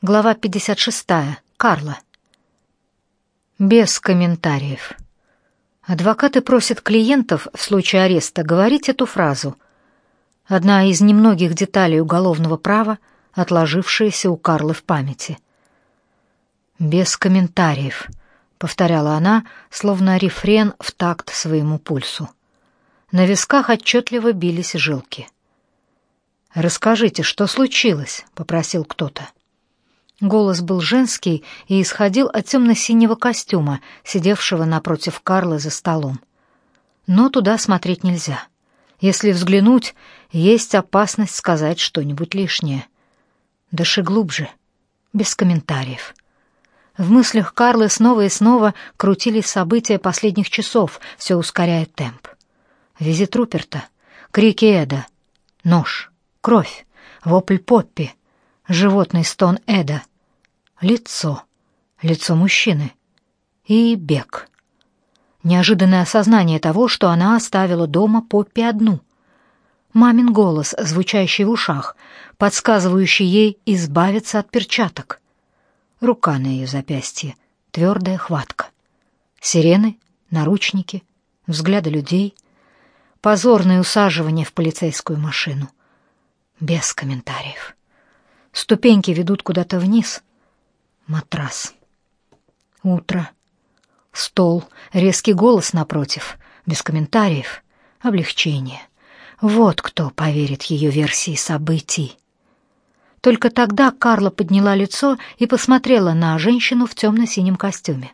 Глава 56. Карла. Без комментариев. Адвокаты просят клиентов в случае ареста говорить эту фразу. Одна из немногих деталей уголовного права, отложившаяся у Карлы в памяти. Без комментариев, повторяла она, словно рефрен в такт своему пульсу. На висках отчетливо бились жилки. Расскажите, что случилось, попросил кто-то. Голос был женский и исходил от темно-синего костюма, сидевшего напротив Карлы за столом. Но туда смотреть нельзя. Если взглянуть, есть опасность сказать что-нибудь лишнее. Дыши глубже, без комментариев. В мыслях Карлы снова и снова крутились события последних часов, все ускоряя темп. Визит Руперта, крики Эда, нож, кровь, вопль Поппи, животный стон Эда, лицо, лицо мужчины и бег. Неожиданное осознание того, что она оставила дома Поппи одну. Мамин голос, звучащий в ушах, подсказывающий ей избавиться от перчаток. Рука на ее запястье, твердая хватка. Сирены, наручники, взгляды людей, позорное усаживание в полицейскую машину. Без комментариев. Ступеньки ведут куда-то вниз. Матрас. Утро. Стол, резкий голос напротив, без комментариев, облегчение. Вот кто поверит ее версии событий. Только тогда Карла подняла лицо и посмотрела на женщину в темно-синем костюме.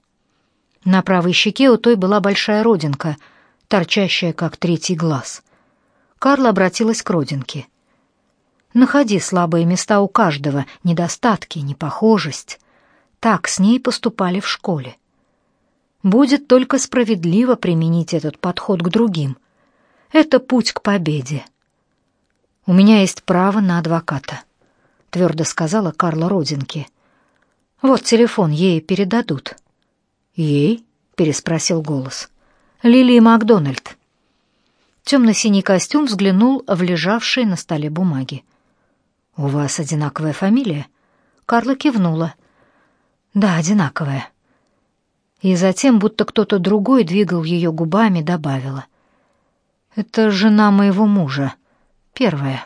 На правой щеке у той была большая родинка, торчащая как третий глаз. Карла обратилась к родинке. Находи слабые места у каждого, недостатки, непохожесть. Так с ней поступали в школе. Будет только справедливо применить этот подход к другим. Это путь к победе. У меня есть право на адвоката, твердо сказала Карла Родинке. Вот телефон ей передадут. Ей? переспросил голос. Лилии Макдональд. Темно-синий костюм взглянул в лежавшие на столе бумаги. «У вас одинаковая фамилия?» Карла кивнула. «Да, одинаковая». И затем, будто кто-то другой двигал ее губами, добавила. «Это жена моего мужа. Первая».